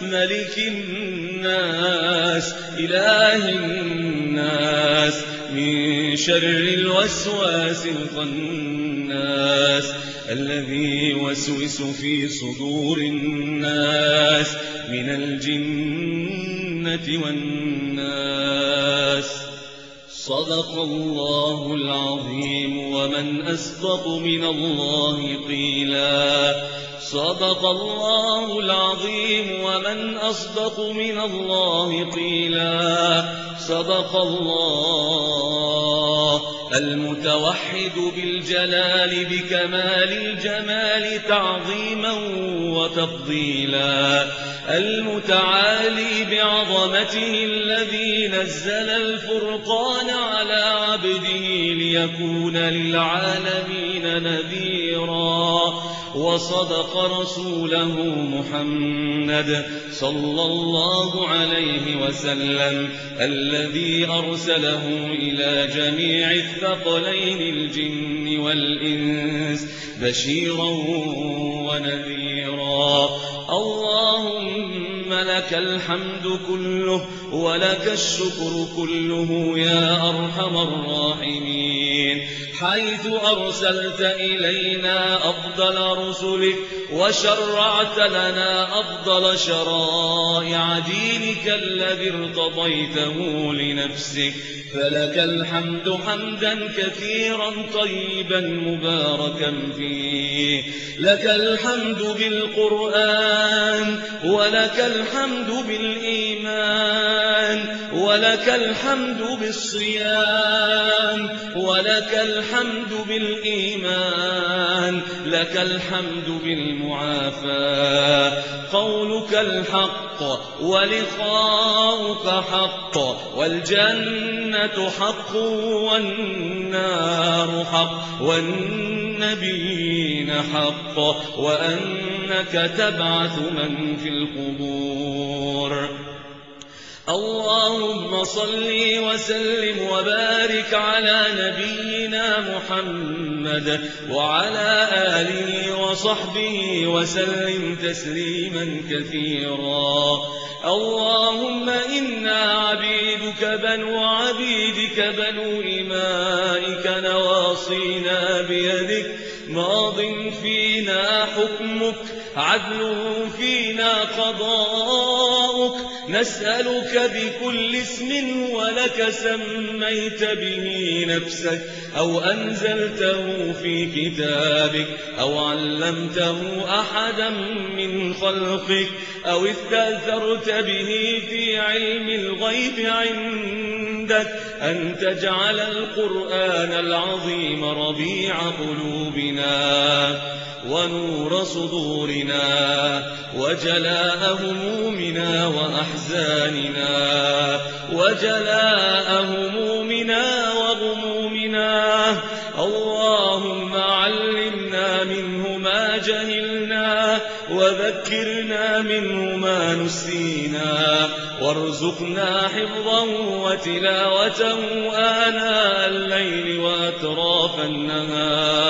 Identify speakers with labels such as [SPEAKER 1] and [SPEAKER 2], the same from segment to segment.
[SPEAKER 1] ملك الناس إله الناس من شر الوسواس الخناس الذي يوسوس في صدور الناس من الجنة والناس. صدق الله العظيم ومن أصدق من الله قيلا. صدق الله العظيم ومن أصدق من الله قيلا. صدق الله المتوحد بالجلال بكمال الجمال تعظيما وتفضيلا. المتعالي بعظمته الذي نزل الفرقان على عبده ليكون للعالمين نذيرا. وصدق رسوله محمد صلى الله عليه وسلم الذي أرسله إلى جميع الثقلين الجن والإنس بشيرا ونذيرا. اللهم لك الحمد كله ولك الشكر كله يا أرحم الراحمين. حيث أرسلت إلينا أفضل رسلك وشرعت لنا أفضل شرائع دينك الذي ارتضيته لنفسك. فلك الحمد حمدا كثيرا طيبا مباركا فيه. لك الحمد بالقرآن ولك الحمد بالإيمان. ولك الحمد بالصيام ولك الحمد بالإيمان لك الحمد بالمعافاة. قولك الحق ولقاؤك حق والجنة حق والنار حق والنبيين حق وأنك تبعث من في القبور. اللهم صل وسلم وبارك على نبينا محمد وعلى آله وصحبه وسلم تسليما كثيرا. اللهم إنا عبيدك بنو عبيدك بنو إمائك نواصينا بيدك. ماض فينا حكمك. عدل فينا قضاؤك. نسألك بكل اسم ولك سميت به نفسك. أو أنزلته في كتابك. أو علمته أحدا من خلقك. أو استأثرت به في علم الغيب عندك. أن تجعل القرآن العظيم ربيع قلوبنا. ونور صدورنا وجلاء همومنا وأحزاننا وجلاء همومنا وغمومنا اللهم علمنا منه ما جهلنا وذكرنا منه ما نسينا وارزقنا حفظه وتلاوته آناء الليل وأطراف النهار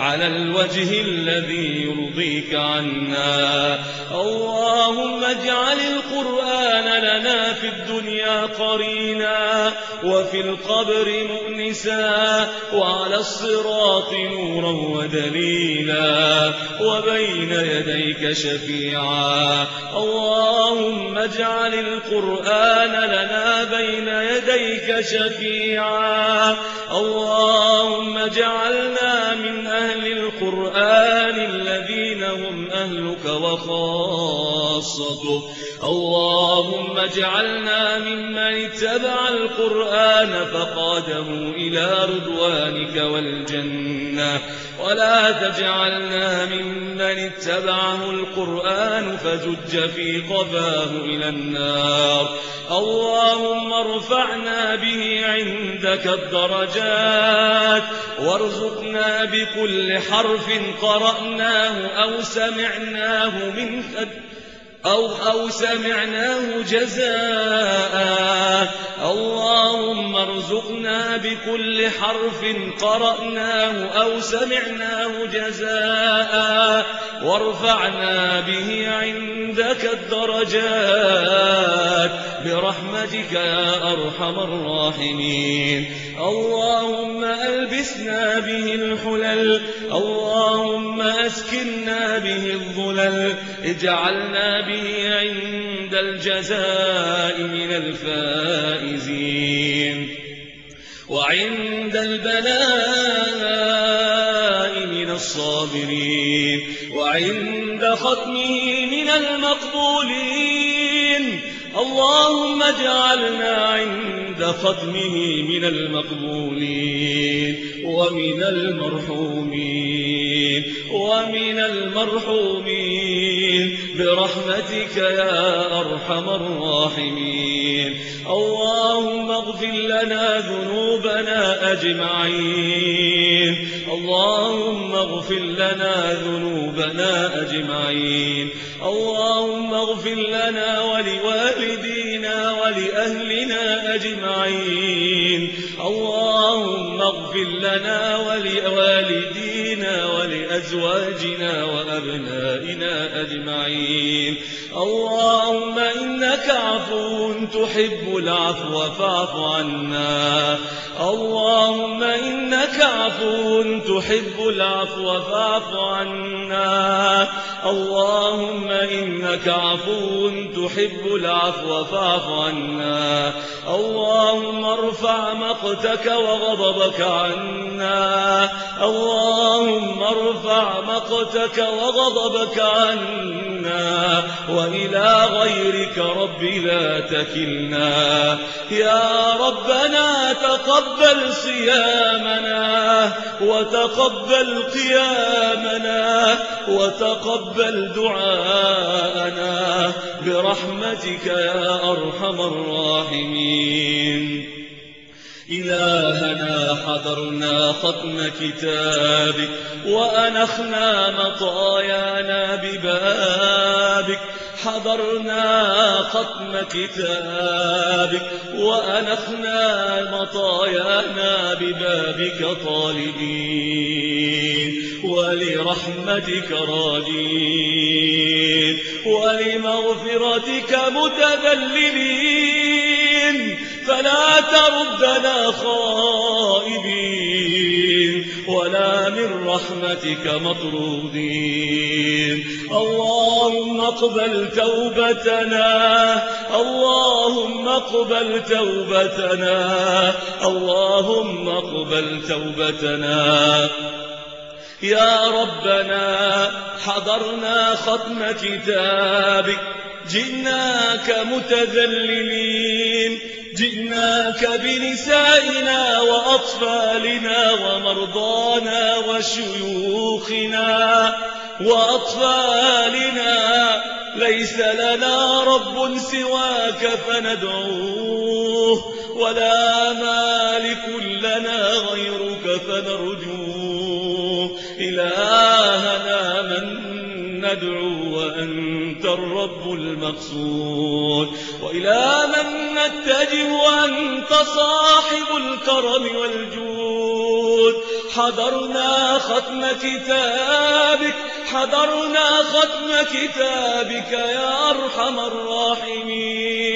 [SPEAKER 1] على الوجه الذي يرضيك عنا. اللهم اجعل القرآن لنا في الدنيا قرينا وفي القبر مؤنسا وعلى الصراط نورا ودليلا وبين يديك شفيعا. اللهم اجعل القرآن لنا بين يديك شفيعا. اللهم اجعلنا من أهل القرآن الذين هم أهلك وخاص وخاصته اللهم اجعلنا ممن اتبع القرآن فقاده إلى رضوانك والجنة. ولا تجعلنا ممن اتبعه القرآن فزج في قفاه إلى النار. اللهم ارفعنا به عندك الدرجات. وارزقنا بكل حرف قرأناه أو سمعناه من خد أو, أو سمعناه جزاء. اللهم ارزقنا بكل حرف قرأناه أو سمعناه جزاء. وارفعنا به عندك الدرجات. برحمتك يا أرحم الراحمين. اللهم ألبسنا به الحلل. اللهم أسكننا به الظلل. اجعلنا به عند الجزاء من الفائزين. وعند البلاء من الصابرين. وعند ختمه من المقبولين. اللهم اجعلنا عند ختمه من المقبولين ومن المرحومين ومن المرحومين. برحمتك يا أرحم الراحمين. اللهم اغفر لنا ذنوبنا أجمعين. اللهم اغفر لنا ذنوبنا أجمعين. اللهم اغفر لنا ولوالدينا ولأهلنا أجمعين. اللهم اغفر لنا ولوالدينا ولأزواجنا وأبنائنا أجمعين. اللهم إنك عفو تحب العفو فاعف عنا. اللهم إنك عفو تحب العفو فاعف عنا. اللهم إنك عفو تحب العفو فاعف عنا. اللهم ارفع مقتك وغضبك عنا. اللهم ارفع مقتك وغضبك عنا وإلى غيرك رب لا تكلنا. يا ربنا تقبل صيامنا وتقبل قيامنا وتقبل دعاءنا. برحمتك يا أرحم الراحمين. إلهنا حضرنا ختم كتابك وأنخنا مطايانا ببابك. حضرنا ختم كتابك وأنخنا مطايانا ببابك طالبين. ولرحمتك راجين ولمغفرتك متذللين. فلا تردنا خائبين ولا من رحمتك مطرودين. اللهم اقبل توبتنا اللهم اقبل توبتنا اللهم اقبل توبتنا. يا ربنا حضرنا ختم كتابك جئناك متذللين. جئناك بنسائنا وأطفالنا ومرضانا وشيوخنا وأطفالنا. ليس لنا رب سواك فندعوه ولا مالك لنا غيرك فنرجوه. إلهنا من ندعو وأنت الرب المقصود. وإلى من نتجه وأنت صاحب الكرم والجود. حضرنا ختم كتابك حضرنا ختم كتابك يا أرحم الراحمين.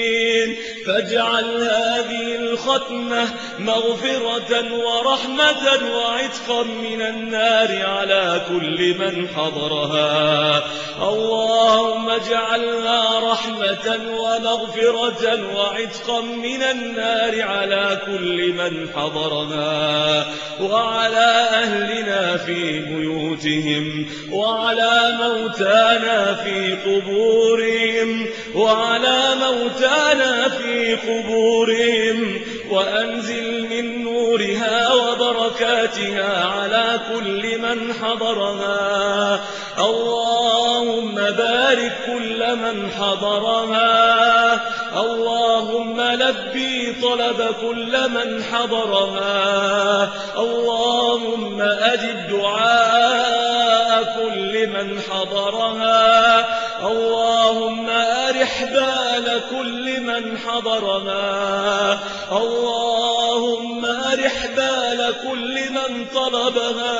[SPEAKER 1] فاجعل هذه الختمة مغفرة ورحمة وعتقا من النار على كل من حضرها. اللهم اجعلها رحمة ومغفرة وعتقا من النار على كل من حضرنا. وعلى أهلنا في بيوتهم وعلى موتانا في قبورهم وعلى موتانا في قبورهم وأنزل من نورها وبركاتها على كل من حضرها. اللهم بارك كل من حضرها. اللهم لبي طلب كل من حضرها. اللهم أجب دعاء كل من حضرها. اللهم أرح بال كل من حضرها اللهم أرح بال كل من طلبها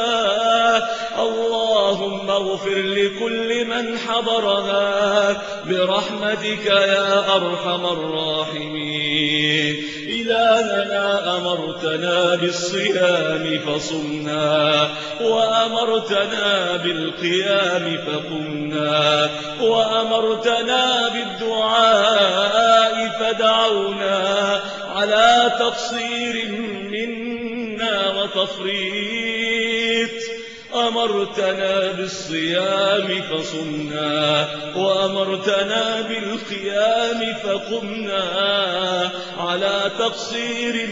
[SPEAKER 1] اللهم اغفر لكل من حضرها برحمتك يا أرحم الراحمين. إلهنا أمرتنا بالصيام فصمنا وأمرتنا بالقيام فقمنا وأمرتنا بالدعاء فدعونا على تقصير منا وتفريط. أمرتنا بالصيام فصمنا وأمرتنا بالقيام فقمنا. على تقصير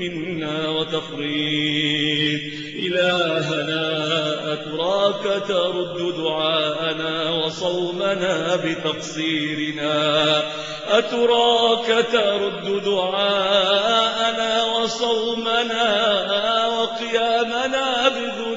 [SPEAKER 1] منا وتفريط. إلهنا أتراك ترد دعاءنا وصومنا بتقصيرنا. أتراك ترد دعاءنا وصومنا وقيامنا بذنوبنا.